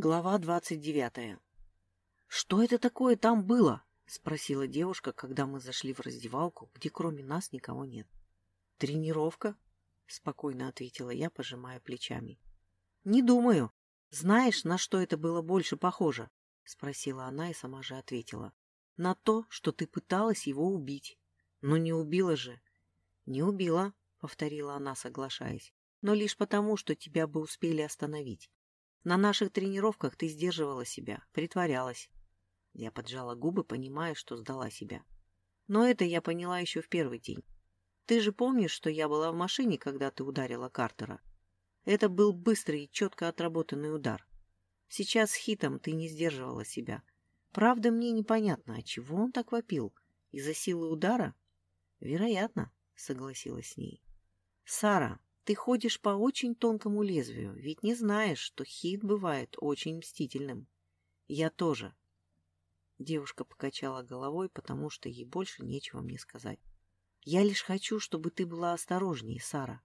Глава двадцать девятая. «Что это такое там было?» — спросила девушка, когда мы зашли в раздевалку, где кроме нас никого нет. «Тренировка?» — спокойно ответила я, пожимая плечами. «Не думаю. Знаешь, на что это было больше похоже?» — спросила она и сама же ответила. «На то, что ты пыталась его убить. Но не убила же». «Не убила», — повторила она, соглашаясь, «но лишь потому, что тебя бы успели остановить. На наших тренировках ты сдерживала себя, притворялась. Я поджала губы, понимая, что сдала себя. Но это я поняла еще в первый день. Ты же помнишь, что я была в машине, когда ты ударила Картера? Это был быстрый и четко отработанный удар. Сейчас с хитом ты не сдерживала себя. Правда, мне непонятно, от чего он так вопил? Из-за силы удара? Вероятно, согласилась с ней. Сара, ты ходишь по очень тонкому лезвию, ведь не знаешь, что хит бывает очень мстительным. Я тоже. Девушка покачала головой, потому что ей больше нечего мне сказать. Я лишь хочу, чтобы ты была осторожнее, Сара.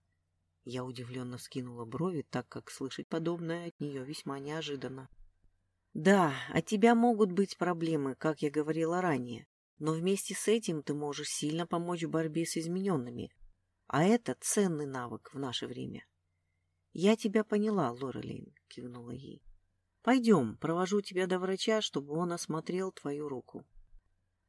Я удивленно вскинула брови, так как слышать подобное от нее весьма неожиданно. Да, от тебя могут быть проблемы, как я говорила ранее, но вместе с этим ты можешь сильно помочь в борьбе с измененными, а это ценный навык в наше время. Я тебя поняла, Лорелин, кивнула ей. Пойдем, провожу тебя до врача, чтобы он осмотрел твою руку.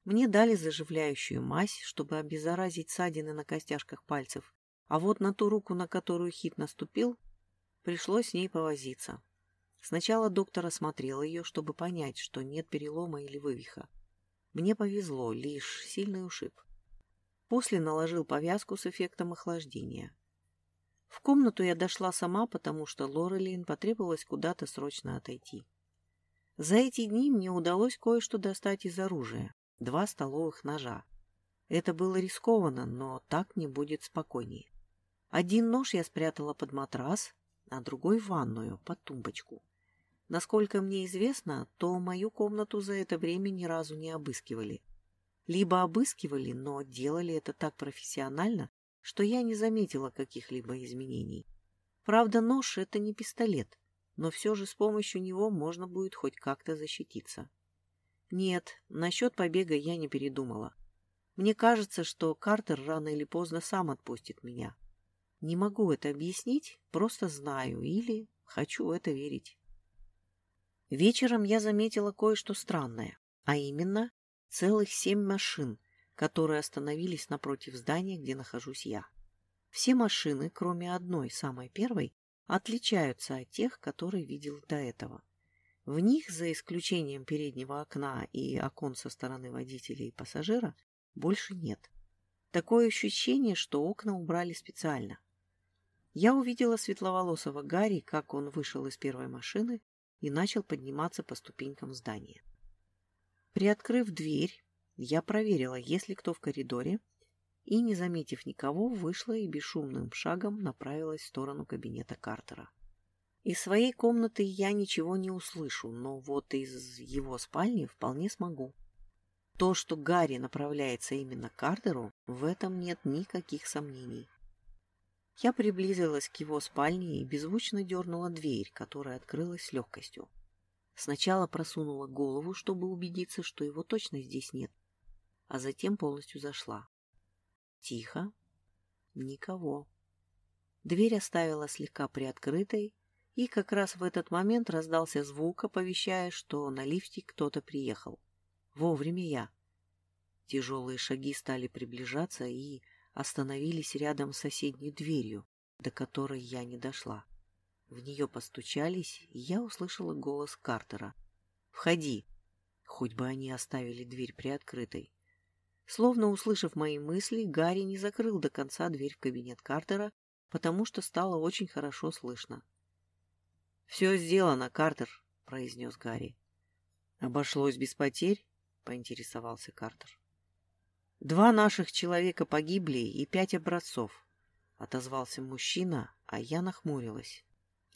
Мне дали заживляющую мазь, чтобы обеззаразить ссадины на костяшках пальцев, а вот на ту руку, на которую Хит наступил, пришлось с ней повозиться. Сначала доктор осмотрел ее, чтобы понять, что нет перелома или вывиха. Мне повезло, лишь сильный ушиб. После наложил повязку с эффектом охлаждения. В комнату я дошла сама, потому что Лорелин потребовалось куда-то срочно отойти. За эти дни мне удалось кое-что достать из оружия. Два столовых ножа. Это было рискованно, но так не будет спокойнее. Один нож я спрятала под матрас, а другой в ванную, под тумбочку. Насколько мне известно, то мою комнату за это время ни разу не обыскивали. Либо обыскивали, но делали это так профессионально, что я не заметила каких-либо изменений. Правда, нож — это не пистолет, но все же с помощью него можно будет хоть как-то защититься. Нет, насчет побега я не передумала. Мне кажется, что Картер рано или поздно сам отпустит меня. Не могу это объяснить, просто знаю или хочу это верить. Вечером я заметила кое-что странное, а именно целых семь машин, которые остановились напротив здания, где нахожусь я. Все машины, кроме одной, самой первой, отличаются от тех, которые видел до этого. В них, за исключением переднего окна и окон со стороны водителя и пассажира, больше нет. Такое ощущение, что окна убрали специально. Я увидела светловолосого Гарри, как он вышел из первой машины и начал подниматься по ступенькам здания. Приоткрыв дверь, я проверила, есть ли кто в коридоре, и, не заметив никого, вышла и бесшумным шагом направилась в сторону кабинета Картера. Из своей комнаты я ничего не услышу, но вот из его спальни вполне смогу. То, что Гарри направляется именно к Картеру, в этом нет никаких сомнений. Я приблизилась к его спальне и беззвучно дернула дверь, которая открылась с легкостью. Сначала просунула голову, чтобы убедиться, что его точно здесь нет, а затем полностью зашла. Тихо. Никого. Дверь оставила слегка приоткрытой, и как раз в этот момент раздался звук, оповещая, что на лифте кто-то приехал. Вовремя я. Тяжелые шаги стали приближаться и остановились рядом с соседней дверью, до которой я не дошла. В нее постучались, и я услышала голос Картера. «Входи!» Хоть бы они оставили дверь приоткрытой. Словно услышав мои мысли, Гарри не закрыл до конца дверь в кабинет Картера, потому что стало очень хорошо слышно. «Все сделано, Картер», — произнес Гарри. «Обошлось без потерь?» — поинтересовался Картер. «Два наших человека погибли и пять образцов», — отозвался мужчина, а я нахмурилась.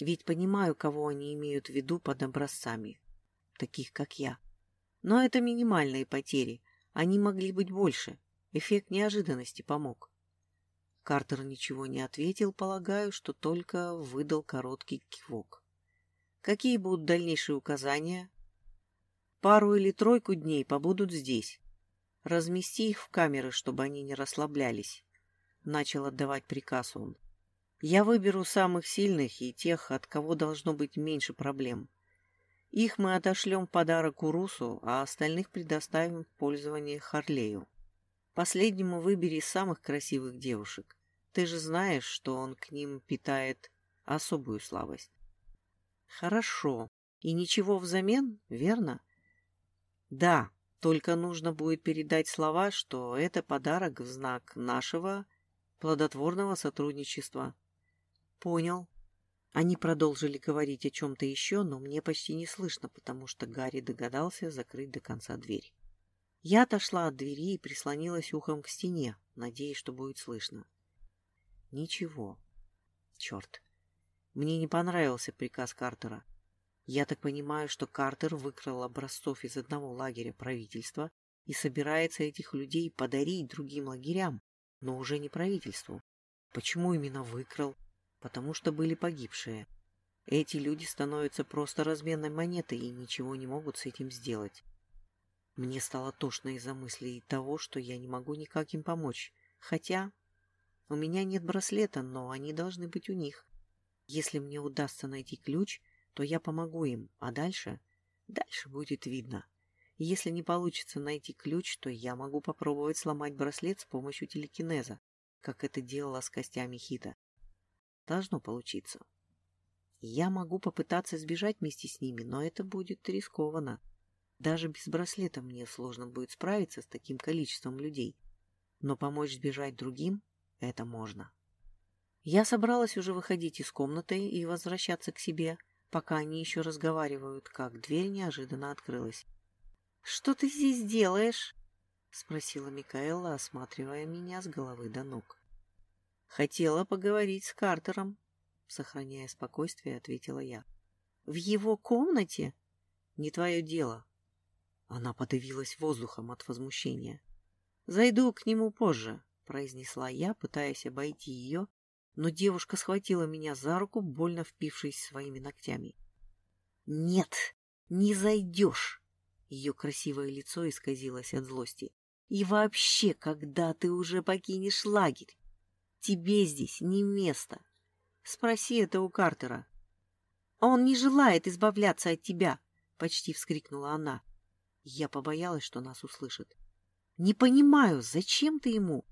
Ведь понимаю, кого они имеют в виду под образцами, таких как я. Но это минимальные потери, они могли быть больше. Эффект неожиданности помог. Картер ничего не ответил, полагаю, что только выдал короткий кивок. Какие будут дальнейшие указания? Пару или тройку дней побудут здесь. Размести их в камеры, чтобы они не расслаблялись. Начал отдавать приказ он. Я выберу самых сильных и тех, от кого должно быть меньше проблем. Их мы отошлем в подарок Урусу, а остальных предоставим в пользование Харлею. Последнему выбери самых красивых девушек. Ты же знаешь, что он к ним питает особую слабость. Хорошо. И ничего взамен, верно? Да, только нужно будет передать слова, что это подарок в знак нашего плодотворного сотрудничества. Понял. Они продолжили говорить о чем-то еще, но мне почти не слышно, потому что Гарри догадался закрыть до конца дверь. Я отошла от двери и прислонилась ухом к стене, надеясь, что будет слышно. Ничего. Черт. Мне не понравился приказ Картера. Я так понимаю, что Картер выкрал образцов из одного лагеря правительства и собирается этих людей подарить другим лагерям, но уже не правительству. Почему именно выкрал? Потому что были погибшие. Эти люди становятся просто разменной монетой и ничего не могут с этим сделать. Мне стало тошно из-за мыслей того, что я не могу никак им помочь. Хотя у меня нет браслета, но они должны быть у них. Если мне удастся найти ключ, то я помогу им, а дальше? Дальше будет видно. Если не получится найти ключ, то я могу попробовать сломать браслет с помощью телекинеза, как это делала с костями Хита. Должно получиться. Я могу попытаться сбежать вместе с ними, но это будет рискованно. Даже без браслета мне сложно будет справиться с таким количеством людей. Но помочь сбежать другим — это можно. Я собралась уже выходить из комнаты и возвращаться к себе, пока они еще разговаривают, как дверь неожиданно открылась. «Что ты здесь делаешь?» — спросила Микаэла, осматривая меня с головы до ног. «Хотела поговорить с Картером», — сохраняя спокойствие, ответила я. «В его комнате?» «Не твое дело». Она подавилась воздухом от возмущения. «Зайду к нему позже», — произнесла я, пытаясь обойти ее но девушка схватила меня за руку, больно впившись своими ногтями. «Нет, не зайдешь!» Ее красивое лицо исказилось от злости. «И вообще, когда ты уже покинешь лагерь? Тебе здесь не место. Спроси это у Картера». «Он не желает избавляться от тебя!» — почти вскрикнула она. Я побоялась, что нас услышат. «Не понимаю, зачем ты ему?»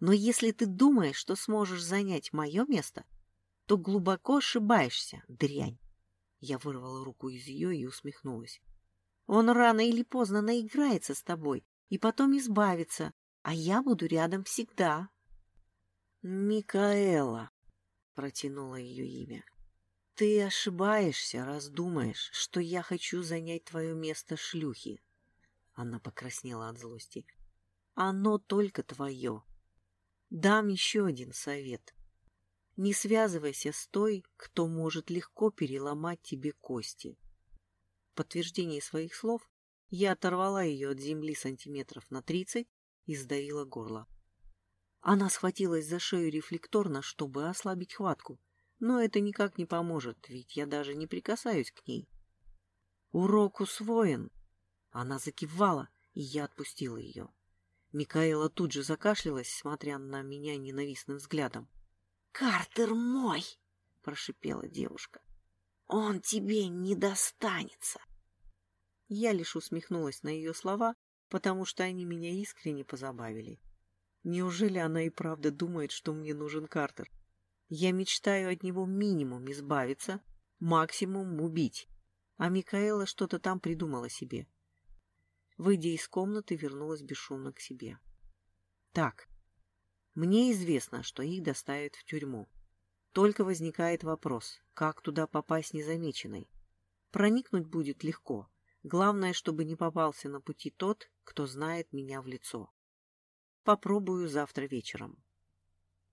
Но если ты думаешь, что сможешь занять мое место, то глубоко ошибаешься, дрянь. Я вырвала руку из ее и усмехнулась. Он рано или поздно наиграется с тобой и потом избавится, а я буду рядом всегда. Микаэла, протянула ее имя. Ты ошибаешься, раз думаешь, что я хочу занять твое место шлюхи. Она покраснела от злости. Оно только твое. Дам еще один совет. Не связывайся с той, кто может легко переломать тебе кости. В подтверждение своих слов я оторвала ее от земли сантиметров на тридцать и сдавила горло. Она схватилась за шею рефлекторно, чтобы ослабить хватку, но это никак не поможет, ведь я даже не прикасаюсь к ней. Урок усвоен. Она закивала, и я отпустила ее. Микаэла тут же закашлялась, смотря на меня ненавистным взглядом. «Картер мой!» — прошипела девушка. «Он тебе не достанется!» Я лишь усмехнулась на ее слова, потому что они меня искренне позабавили. Неужели она и правда думает, что мне нужен Картер? Я мечтаю от него минимум избавиться, максимум убить. А Микаэла что-то там придумала себе. Выйдя из комнаты, вернулась бесшумно к себе. Так, мне известно, что их доставят в тюрьму. Только возникает вопрос, как туда попасть незамеченной. Проникнуть будет легко. Главное, чтобы не попался на пути тот, кто знает меня в лицо. Попробую завтра вечером.